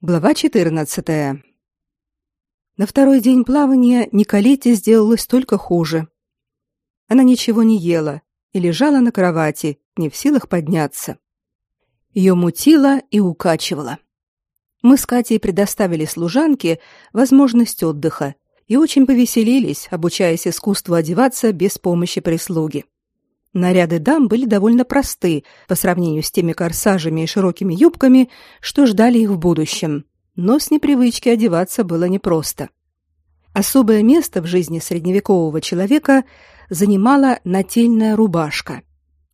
Глава 14. На второй день плавания Николете сделалось только хуже. Она ничего не ела и лежала на кровати, не в силах подняться. Ее мутило и укачивало. Мы с Катей предоставили служанке возможность отдыха и очень повеселились, обучаясь искусству одеваться без помощи прислуги. Наряды дам были довольно просты по сравнению с теми корсажами и широкими юбками, что ждали их в будущем, но с непривычки одеваться было непросто. Особое место в жизни средневекового человека занимала нательная рубашка.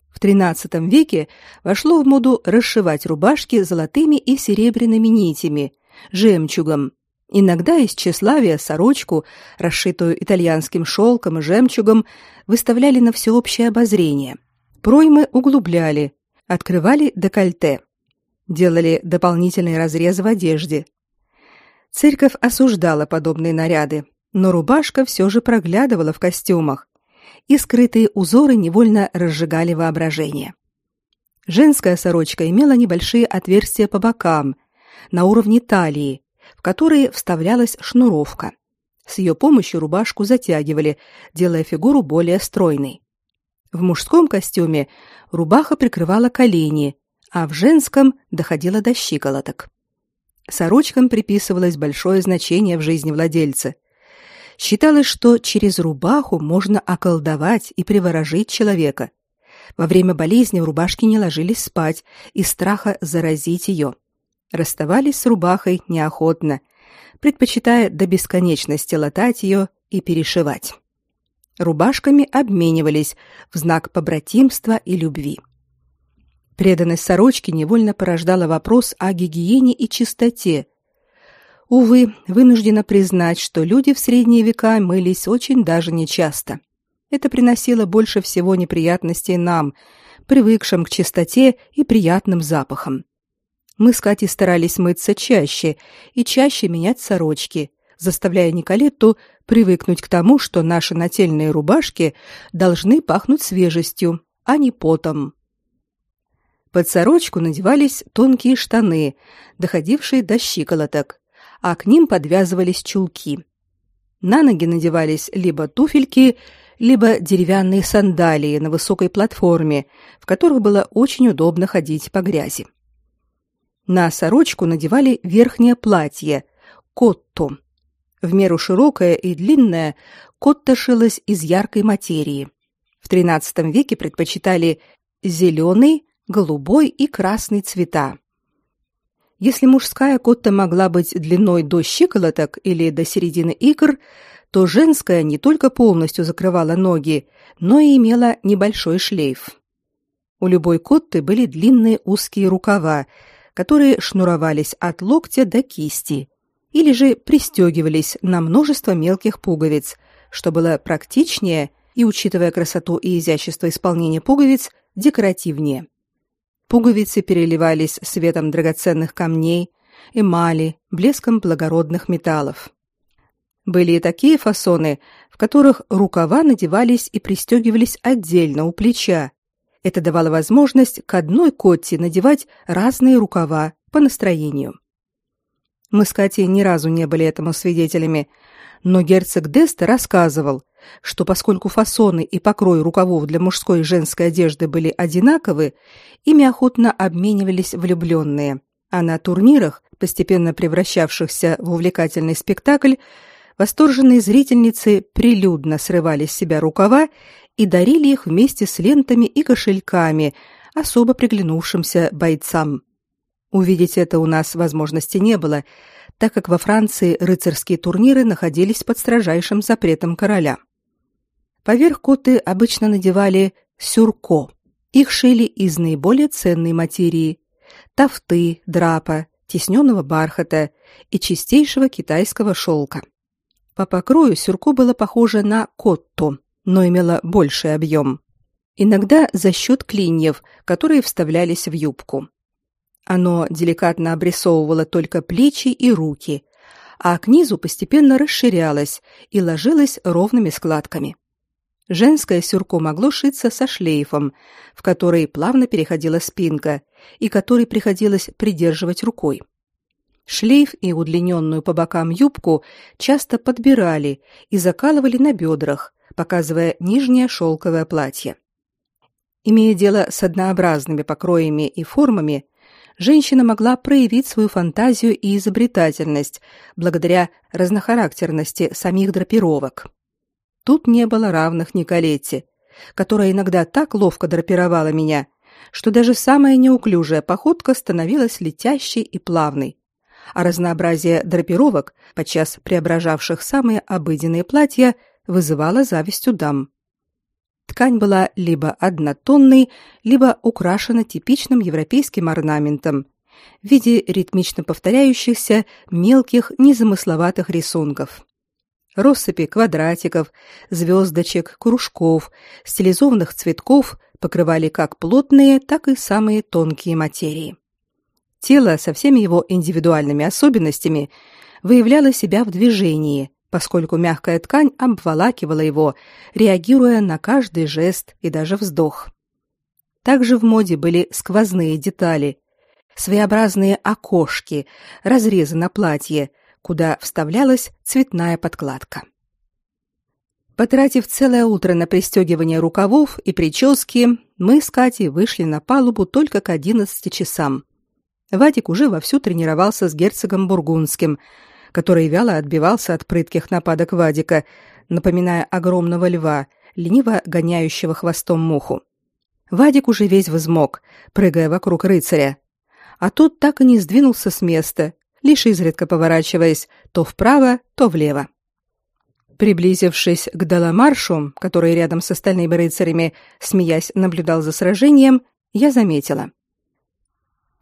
В XIII веке вошло в моду расшивать рубашки золотыми и серебряными нитями, жемчугом, Иногда из тщеславия сорочку, расшитую итальянским шелком и жемчугом, выставляли на всеобщее обозрение. Проймы углубляли, открывали декольте, делали дополнительные разрезы в одежде. Церковь осуждала подобные наряды, но рубашка все же проглядывала в костюмах, и скрытые узоры невольно разжигали воображение. Женская сорочка имела небольшие отверстия по бокам, на уровне талии, в которые вставлялась шнуровка. С ее помощью рубашку затягивали, делая фигуру более стройной. В мужском костюме рубаха прикрывала колени, а в женском доходила до щиколоток. Сорочкам приписывалось большое значение в жизни владельца. Считалось, что через рубаху можно околдовать и приворожить человека. Во время болезни в рубашке не ложились спать из страха заразить ее расставались с рубахой неохотно, предпочитая до бесконечности латать ее и перешивать. Рубашками обменивались в знак побратимства и любви. Преданность сорочки невольно порождала вопрос о гигиене и чистоте. Увы, вынуждена признать, что люди в средние века мылись очень даже нечасто. Это приносило больше всего неприятностей нам, привыкшим к чистоте и приятным запахам. Мы с Катей старались мыться чаще и чаще менять сорочки, заставляя Николетту привыкнуть к тому, что наши нательные рубашки должны пахнуть свежестью, а не потом. Под сорочку надевались тонкие штаны, доходившие до щиколоток, а к ним подвязывались чулки. На ноги надевались либо туфельки, либо деревянные сандалии на высокой платформе, в которых было очень удобно ходить по грязи. На сорочку надевали верхнее платье котту. В меру широкое и длинное котта шилась из яркой материи. В XIII веке предпочитали зеленый, голубой и красный цвета. Если мужская котта могла быть длиной до щиколоток или до середины икр, то женская не только полностью закрывала ноги, но и имела небольшой шлейф. У любой котты были длинные узкие рукава, которые шнуровались от локтя до кисти или же пристегивались на множество мелких пуговиц, что было практичнее и, учитывая красоту и изящество исполнения пуговиц, декоративнее. Пуговицы переливались светом драгоценных камней, эмали, блеском благородных металлов. Были и такие фасоны, в которых рукава надевались и пристегивались отдельно у плеча, это давало возможность к одной котте надевать разные рукава по настроению. Мы с Катей ни разу не были этому свидетелями, но герцог Деста рассказывал, что поскольку фасоны и покрой рукавов для мужской и женской одежды были одинаковы, ими охотно обменивались влюбленные, а на турнирах, постепенно превращавшихся в увлекательный спектакль, восторженные зрительницы прилюдно срывали с себя рукава и дарили их вместе с лентами и кошельками особо приглянувшимся бойцам. Увидеть это у нас возможности не было, так как во Франции рыцарские турниры находились под строжайшим запретом короля. Поверх коты обычно надевали сюрко. Их шили из наиболее ценной материи – тафты, драпа, тесненного бархата и чистейшего китайского шелка. По покрою сюрко было похоже на котто, но имела больший объем. Иногда за счет клиньев, которые вставлялись в юбку. Оно деликатно обрисовывало только плечи и руки, а к низу постепенно расширялось и ложилось ровными складками. Женское сюрко могло шиться со шлейфом, в который плавно переходила спинка и который приходилось придерживать рукой. Шлейф и удлиненную по бокам юбку часто подбирали и закалывали на бедрах, показывая нижнее шелковое платье. Имея дело с однообразными покроями и формами, женщина могла проявить свою фантазию и изобретательность благодаря разнохарактерности самих драпировок. Тут не было равных Николетте, которая иногда так ловко драпировала меня, что даже самая неуклюжая походка становилась летящей и плавной, а разнообразие драпировок, подчас преображавших самые обыденные платья, вызывало зависть у дам. Ткань была либо однотонной, либо украшена типичным европейским орнаментом в виде ритмично повторяющихся мелких незамысловатых рисунков. Россыпи квадратиков, звездочек, кружков, стилизованных цветков покрывали как плотные, так и самые тонкие материи. Тело со всеми его индивидуальными особенностями выявляло себя в движении, поскольку мягкая ткань обволакивала его, реагируя на каждый жест и даже вздох. Также в моде были сквозные детали, своеобразные окошки, разрезы на платье, куда вставлялась цветная подкладка. Потратив целое утро на пристегивание рукавов и прически, мы с Катей вышли на палубу только к одиннадцати часам. Вадик уже вовсю тренировался с герцогом Бургундским, который вяло отбивался от прытких нападок Вадика, напоминая огромного льва, лениво гоняющего хвостом муху. Вадик уже весь взмок, прыгая вокруг рыцаря. А тот так и не сдвинулся с места, лишь изредка поворачиваясь то вправо, то влево. Приблизившись к Даламаршу, который рядом с остальными рыцарями, смеясь, наблюдал за сражением, я заметила.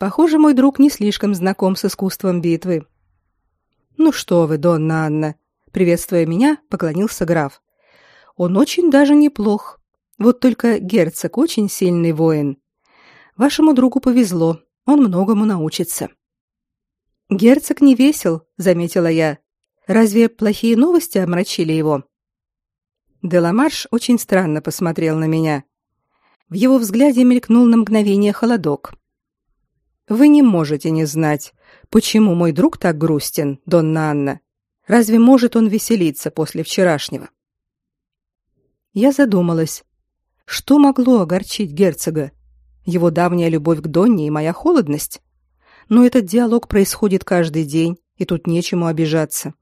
Похоже, мой друг не слишком знаком с искусством битвы. «Ну что вы, Донна Анна!» Приветствуя меня, поклонился граф. «Он очень даже неплох. Вот только герцог очень сильный воин. Вашему другу повезло, он многому научится». «Герцог не весел», — заметила я. «Разве плохие новости омрачили его?» Деламарш очень странно посмотрел на меня. В его взгляде мелькнул на мгновение холодок. «Вы не можете не знать, Почему мой друг так грустен, Донна Анна? Разве может он веселиться после вчерашнего? Я задумалась. Что могло огорчить герцога? Его давняя любовь к Донне и моя холодность? Но этот диалог происходит каждый день, и тут нечему обижаться.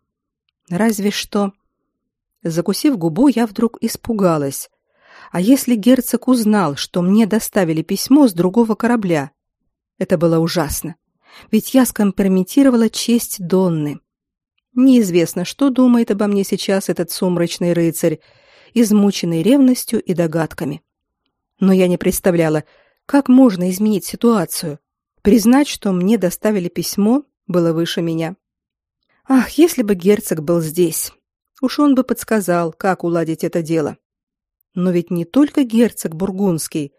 Разве что... Закусив губу, я вдруг испугалась. А если герцог узнал, что мне доставили письмо с другого корабля? Это было ужасно ведь я скомпрометировала честь Донны. Неизвестно, что думает обо мне сейчас этот сумрачный рыцарь, измученный ревностью и догадками. Но я не представляла, как можно изменить ситуацию. Признать, что мне доставили письмо, было выше меня. Ах, если бы герцог был здесь. Уж он бы подсказал, как уладить это дело. Но ведь не только герцог бургундский,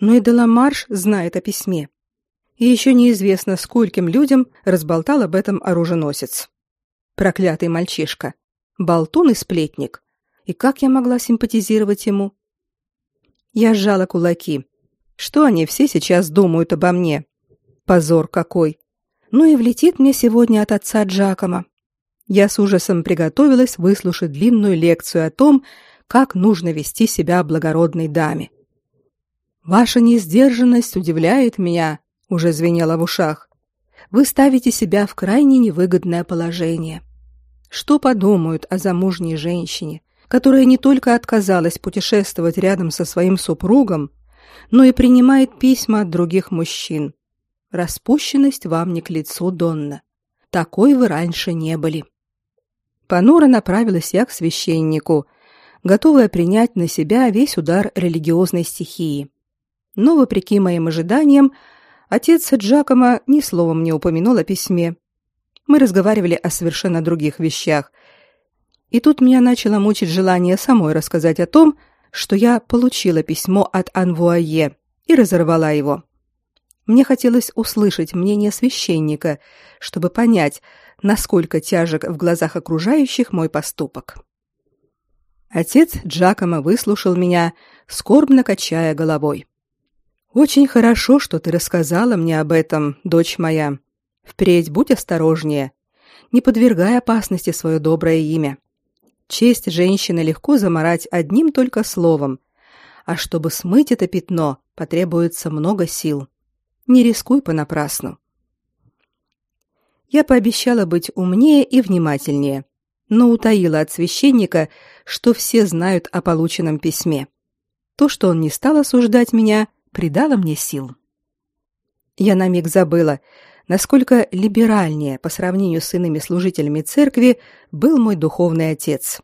но и Деламарш знает о письме и еще неизвестно, скольким людям разболтал об этом оруженосец. Проклятый мальчишка, болтун и сплетник. И как я могла симпатизировать ему? Я сжала кулаки. Что они все сейчас думают обо мне? Позор какой! Ну и влетит мне сегодня от отца Джакома. Я с ужасом приготовилась выслушать длинную лекцию о том, как нужно вести себя благородной даме. Ваша несдержанность удивляет меня, уже звенело в ушах. Вы ставите себя в крайне невыгодное положение. Что подумают о замужней женщине, которая не только отказалась путешествовать рядом со своим супругом, но и принимает письма от других мужчин? Распущенность вам не к лицу, Донна. Такой вы раньше не были. Панура направилась я к священнику, готовая принять на себя весь удар религиозной стихии. Но, вопреки моим ожиданиям, Отец Джакома ни словом не упомянул о письме. Мы разговаривали о совершенно других вещах. И тут меня начало мучить желание самой рассказать о том, что я получила письмо от Анвуае и разорвала его. Мне хотелось услышать мнение священника, чтобы понять, насколько тяжек в глазах окружающих мой поступок. Отец Джакома выслушал меня, скорбно качая головой. Очень хорошо, что ты рассказала мне об этом, дочь моя. Впредь будь осторожнее. Не подвергай опасности свое доброе имя. Честь женщины легко заморать одним только словом, а чтобы смыть это пятно, потребуется много сил. Не рискуй понапрасну. Я пообещала быть умнее и внимательнее, но утаила от священника, что все знают о полученном письме. То, что он не стал осуждать меня, придало мне сил. Я на миг забыла, насколько либеральнее по сравнению с иными служителями церкви был мой духовный отец.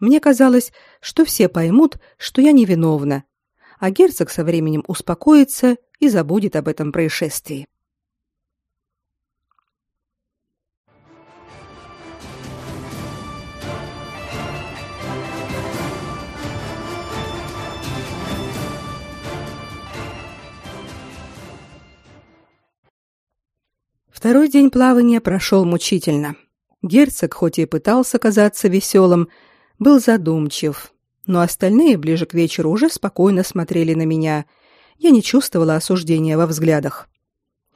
Мне казалось, что все поймут, что я невиновна, а герцог со временем успокоится и забудет об этом происшествии. Второй день плавания прошел мучительно. Герцог, хоть и пытался казаться веселым, был задумчив, но остальные ближе к вечеру уже спокойно смотрели на меня. Я не чувствовала осуждения во взглядах.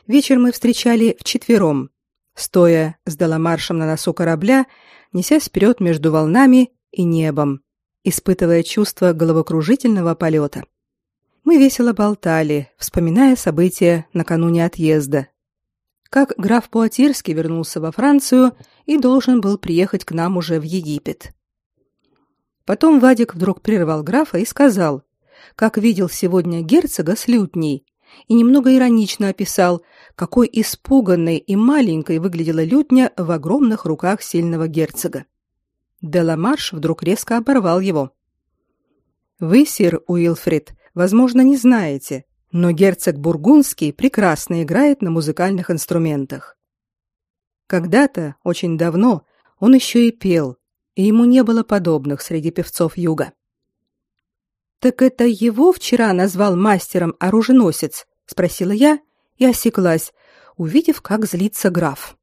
Вечер мы встречали вчетвером, стоя с доломаршем на носу корабля, несясь вперед между волнами и небом, испытывая чувство головокружительного полета. Мы весело болтали, вспоминая события накануне отъезда, как граф Пуатирский вернулся во Францию и должен был приехать к нам уже в Египет. Потом Вадик вдруг прервал графа и сказал, как видел сегодня герцога с лютней, и немного иронично описал, какой испуганной и маленькой выглядела лютня в огромных руках сильного герцога. Деламарш вдруг резко оборвал его. «Вы, сир Уилфрид, возможно, не знаете, но герцог Бургундский прекрасно играет на музыкальных инструментах. Когда-то, очень давно, он еще и пел, и ему не было подобных среди певцов юга. Так это его вчера назвал мастером оруженосец, спросила я и осеклась, увидев, как злится граф.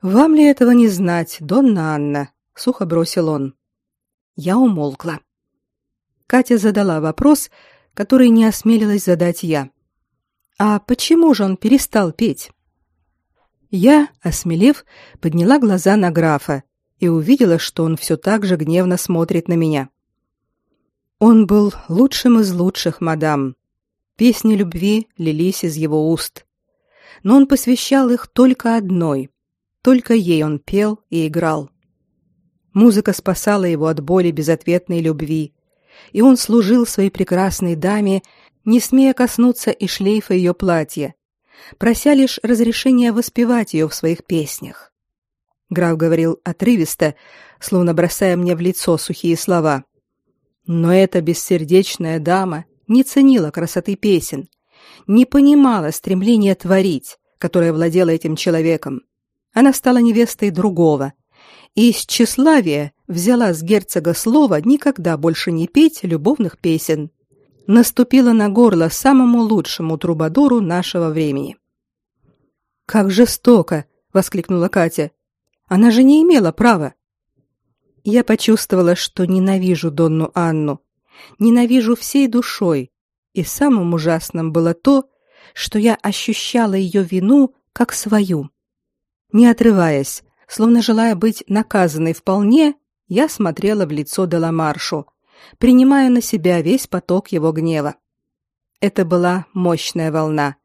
Вам ли этого не знать, Донна Анна, сухо бросил он. Я умолкла. Катя задала вопрос, который не осмелилась задать я. А почему же он перестал петь? Я, осмелев, подняла глаза на графа и увидела, что он все так же гневно смотрит на меня. Он был лучшим из лучших, мадам. Песни любви лились из его уст. Но он посвящал их только одной. Только ей он пел и играл. Музыка спасала его от боли безответной любви, и он служил своей прекрасной даме, не смея коснуться и шлейфа ее платья, прося лишь разрешения воспевать ее в своих песнях. Граф говорил отрывисто, словно бросая мне в лицо сухие слова. Но эта бессердечная дама не ценила красоты песен, не понимала стремления творить, которое владело этим человеком. Она стала невестой другого, и из тщеславия взяла с герцога слово никогда больше не петь любовных песен. Наступила на горло самому лучшему трубадуру нашего времени. Как жестоко, воскликнула Катя. Она же не имела права. Я почувствовала, что ненавижу Донну Анну, ненавижу всей душой, и самым ужасным было то, что я ощущала ее вину как свою. Не отрываясь, Словно желая быть наказанной вполне, я смотрела в лицо Деламаршу, принимая на себя весь поток его гнева. Это была мощная волна.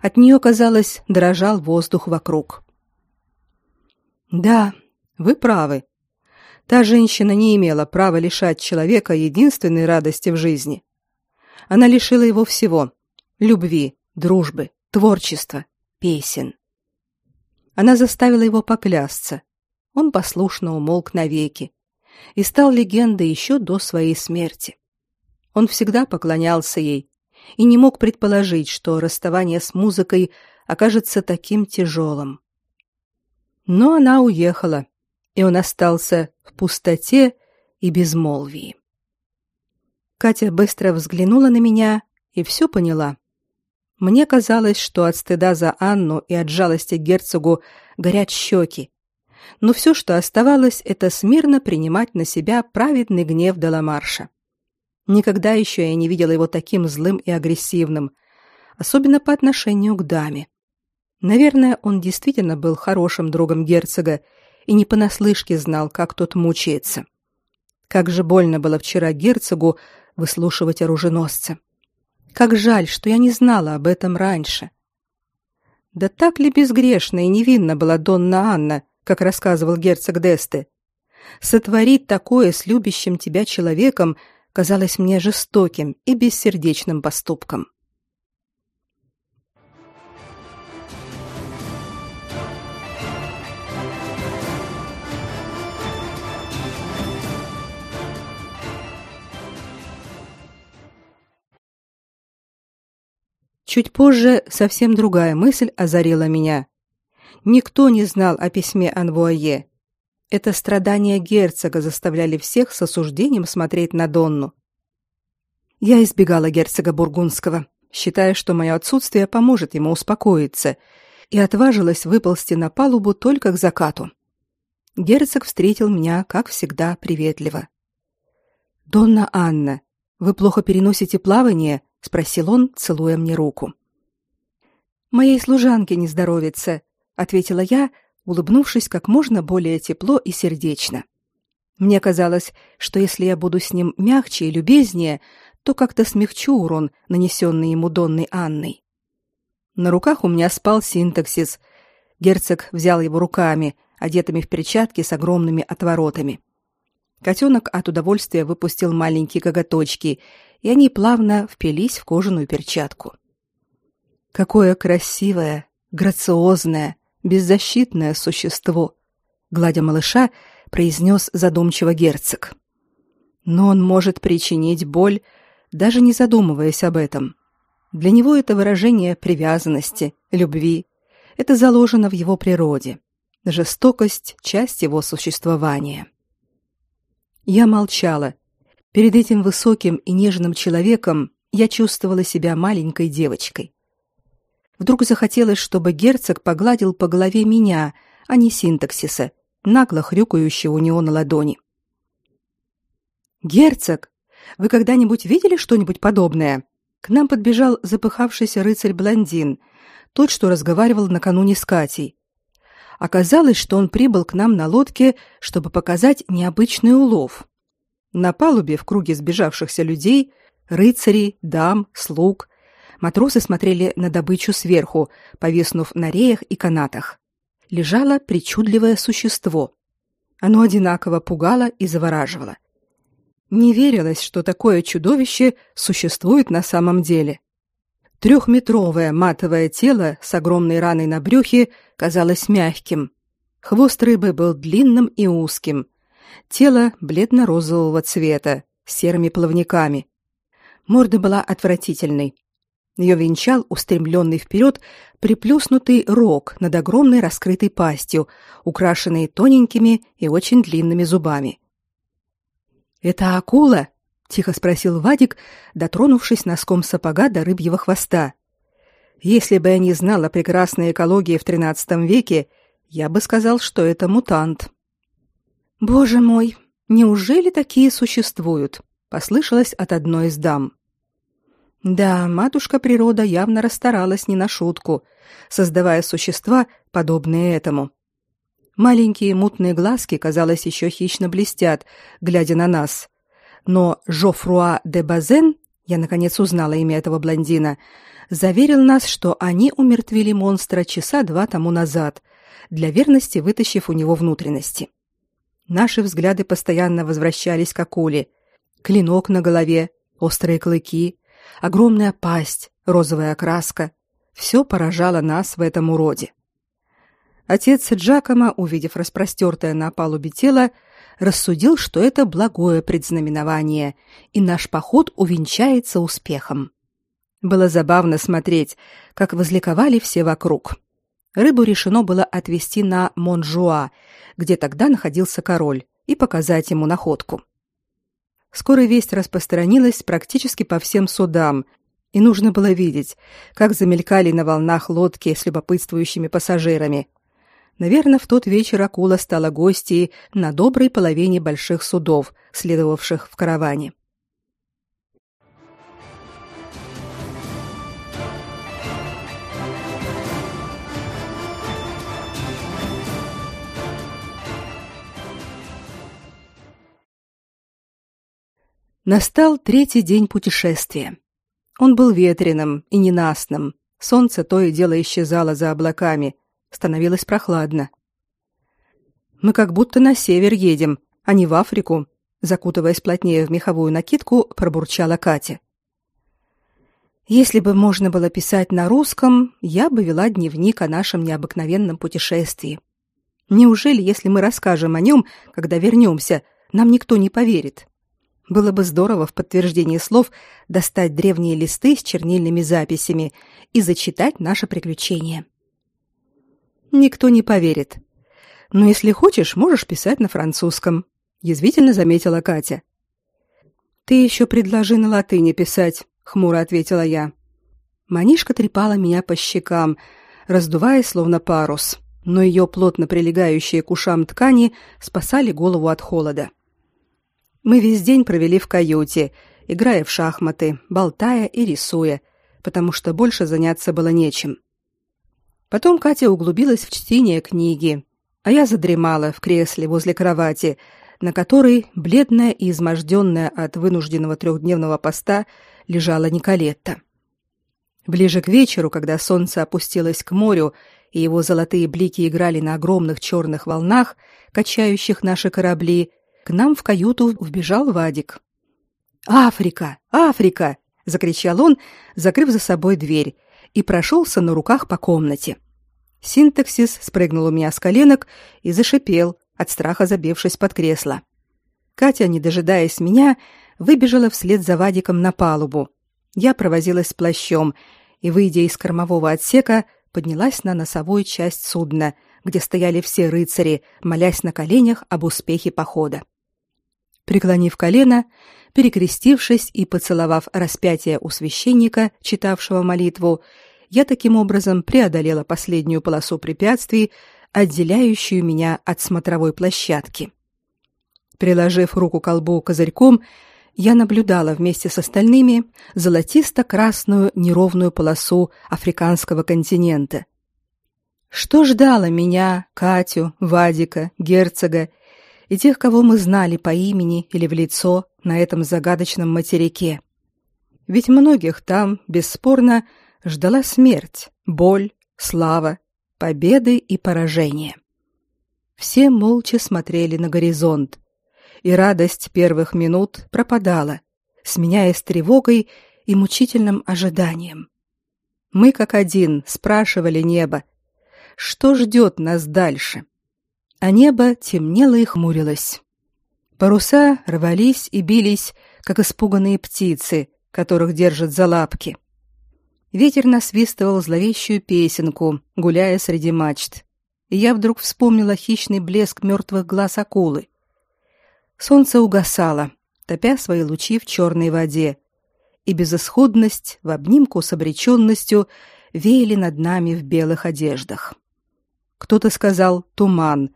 От нее, казалось, дрожал воздух вокруг. Да, вы правы. Та женщина не имела права лишать человека единственной радости в жизни. Она лишила его всего: любви, дружбы, творчества, песен. Она заставила его поклясться. Он послушно умолк навеки и стал легендой еще до своей смерти. Он всегда поклонялся ей и не мог предположить, что расставание с музыкой окажется таким тяжелым. Но она уехала, и он остался в пустоте и безмолвии. Катя быстро взглянула на меня и все поняла. Мне казалось, что от стыда за Анну и от жалости к герцогу горят щеки. Но все, что оставалось, это смирно принимать на себя праведный гнев Деламарша. Никогда еще я не видела его таким злым и агрессивным, особенно по отношению к даме. Наверное, он действительно был хорошим другом герцога и не понаслышке знал, как тот мучается. Как же больно было вчера герцогу выслушивать оруженосца. Как жаль, что я не знала об этом раньше. Да так ли безгрешна и невинна была Донна Анна, как рассказывал герцог Десте? Сотворить такое с любящим тебя человеком казалось мне жестоким и бессердечным поступком. Чуть позже совсем другая мысль озарила меня. Никто не знал о письме Анвуае. Это страдания герцога заставляли всех с осуждением смотреть на Донну. Я избегала герцога бургундского, считая, что мое отсутствие поможет ему успокоиться, и отважилась выползти на палубу только к закату. Герцог встретил меня, как всегда, приветливо. «Донна Анна, вы плохо переносите плавание?» Спросил он, целуя мне руку. Моей служанке не здоровится, ответила я, улыбнувшись как можно более тепло и сердечно. Мне казалось, что если я буду с ним мягче и любезнее, то как-то смягчу урон, нанесенный ему Донной Анной. На руках у меня спал синтаксис. Герцог взял его руками, одетыми в перчатки с огромными отворотами. Котенок от удовольствия выпустил маленькие коготочки и они плавно впились в кожаную перчатку. Какое красивое, грациозное, беззащитное существо, гладя малыша, произнес задумчиво герцог. Но он может причинить боль, даже не задумываясь об этом. Для него это выражение привязанности, любви. Это заложено в его природе. Жестокость часть его существования. Я молчала, Перед этим высоким и нежным человеком я чувствовала себя маленькой девочкой. Вдруг захотелось, чтобы герцог погладил по голове меня, а не синтаксиса, нагло хрюкающего у него на ладони. «Герцог, вы когда-нибудь видели что-нибудь подобное?» К нам подбежал запыхавшийся рыцарь-блондин, тот, что разговаривал накануне с Катей. Оказалось, что он прибыл к нам на лодке, чтобы показать необычный улов. На палубе в круге сбежавшихся людей, рыцарей, дам, слуг, матросы смотрели на добычу сверху, повиснув на реях и канатах. Лежало причудливое существо. Оно одинаково пугало и завораживало. Не верилось, что такое чудовище существует на самом деле. Трехметровое матовое тело с огромной раной на брюхе казалось мягким. Хвост рыбы был длинным и узким, тело бледно-розового цвета, с серыми плавниками. Морда была отвратительной. Ее венчал устремленный вперед приплюснутый рог над огромной раскрытой пастью, украшенной тоненькими и очень длинными зубами. «Это акула?» — тихо спросил Вадик, дотронувшись носком сапога до рыбьего хвоста. «Если бы я не знал о прекрасной экологии в XIII веке, я бы сказал, что это мутант». Боже мой, неужели такие существуют? послышалось от одной из дам. Да, матушка природа явно расстаралась не на шутку, создавая существа, подобные этому. Маленькие мутные глазки, казалось, еще хищно блестят, глядя на нас. Но Жофруа де Базен, я наконец узнала имя этого блондина, заверил нас, что они умертвили монстра часа два тому назад, для верности вытащив у него внутренности. Наши взгляды постоянно возвращались к акуле. Клинок на голове, острые клыки, огромная пасть, розовая окраска. Все поражало нас в этом уроде. Отец Джакома, увидев распростертое на палубе тело, рассудил, что это благое предзнаменование, и наш поход увенчается успехом. Было забавно смотреть, как возликовали все вокруг. Рыбу решено было отвезти на Монжуа, где тогда находился король, и показать ему находку. Скоро весть распространилась практически по всем судам, и нужно было видеть, как замелькали на волнах лодки с любопытствующими пассажирами. Наверное, в тот вечер акула стала гостьей на доброй половине больших судов, следовавших в караване. Настал третий день путешествия. Он был ветреным и ненастным. Солнце то и дело исчезало за облаками, Становилось прохладно. Мы как будто на север едем, а не в Африку, закутываясь плотнее в меховую накидку, пробурчала Катя. Если бы можно было писать на русском, я бы вела дневник о нашем необыкновенном путешествии. Неужели, если мы расскажем о нем, когда вернемся, нам никто не поверит? Было бы здорово в подтверждение слов достать древние листы с чернильными записями и зачитать наше приключение. Никто не поверит. Но если хочешь, можешь писать на французском, язвительно заметила Катя. Ты еще предложи на латыни писать, хмуро ответила я. Манишка трепала меня по щекам, раздувая словно парус, но ее плотно прилегающие к ушам ткани спасали голову от холода. Мы весь день провели в каюте, играя в шахматы, болтая и рисуя, потому что больше заняться было нечем. Потом Катя углубилась в чтение книги, а я задремала в кресле возле кровати, на которой, бледная и изможденная от вынужденного трехдневного поста, лежала Николетта. Ближе к вечеру, когда солнце опустилось к морю, и его золотые блики играли на огромных черных волнах, качающих наши корабли, к нам в каюту вбежал Вадик. «Африка! Африка!» — закричал он, закрыв за собой дверь, и прошелся на руках по комнате. Синтаксис спрыгнул у меня с коленок и зашипел, от страха забившись под кресло. Катя, не дожидаясь меня, выбежала вслед за Вадиком на палубу. Я провозилась с плащом и, выйдя из кормового отсека, поднялась на носовую часть судна, где стояли все рыцари, молясь на коленях об успехе похода. Преклонив колено, перекрестившись и поцеловав распятие у священника, читавшего молитву, я таким образом преодолела последнюю полосу препятствий, отделяющую меня от смотровой площадки. Приложив руку к колбу козырьком, я наблюдала вместе с остальными золотисто-красную неровную полосу африканского континента. Что ждало меня, Катю, Вадика, герцога и тех, кого мы знали по имени или в лицо на этом загадочном материке. Ведь многих там, бесспорно, ждала смерть, боль, слава, победы и поражения. Все молча смотрели на горизонт, и радость первых минут пропадала, сменяясь тревогой и мучительным ожиданием. Мы как один спрашивали небо, что ждет нас дальше а небо темнело и хмурилось. Паруса рвались и бились, как испуганные птицы, которых держат за лапки. Ветер насвистывал зловещую песенку, гуляя среди мачт. И я вдруг вспомнила хищный блеск мертвых глаз акулы. Солнце угасало, топя свои лучи в черной воде, и безысходность в обнимку с обреченностью веяли над нами в белых одеждах. Кто-то сказал «туман»,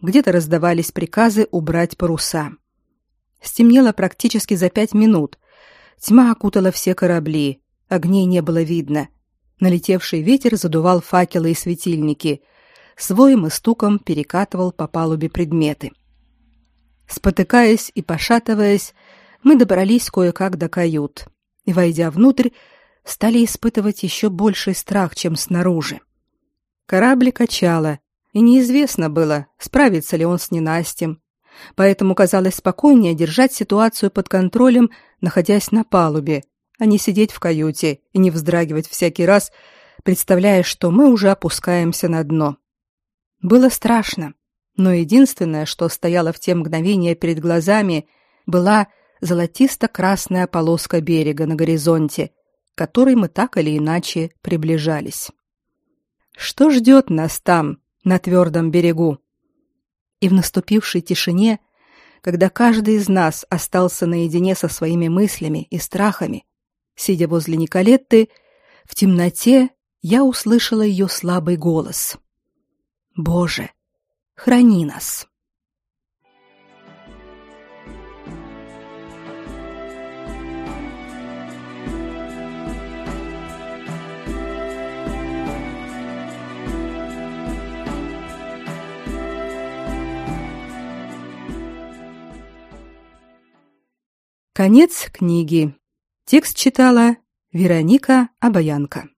где-то раздавались приказы убрать паруса. Стемнело практически за пять минут. Тьма окутала все корабли, огней не было видно. Налетевший ветер задувал факелы и светильники, своим и стуком перекатывал по палубе предметы. Спотыкаясь и пошатываясь, мы добрались кое-как до кают и, войдя внутрь, стали испытывать еще больший страх, чем снаружи. Корабль качало, и неизвестно было, справится ли он с ненастьем. Поэтому казалось спокойнее держать ситуацию под контролем, находясь на палубе, а не сидеть в каюте и не вздрагивать всякий раз, представляя, что мы уже опускаемся на дно. Было страшно, но единственное, что стояло в те мгновения перед глазами, была золотисто-красная полоска берега на горизонте, к которой мы так или иначе приближались. Что ждет нас там, на твердом берегу. И в наступившей тишине, когда каждый из нас остался наедине со своими мыслями и страхами, сидя возле Николетты, в темноте я услышала ее слабый голос. «Боже, храни нас!» Конец книги. Текст читала Вероника Обаянка.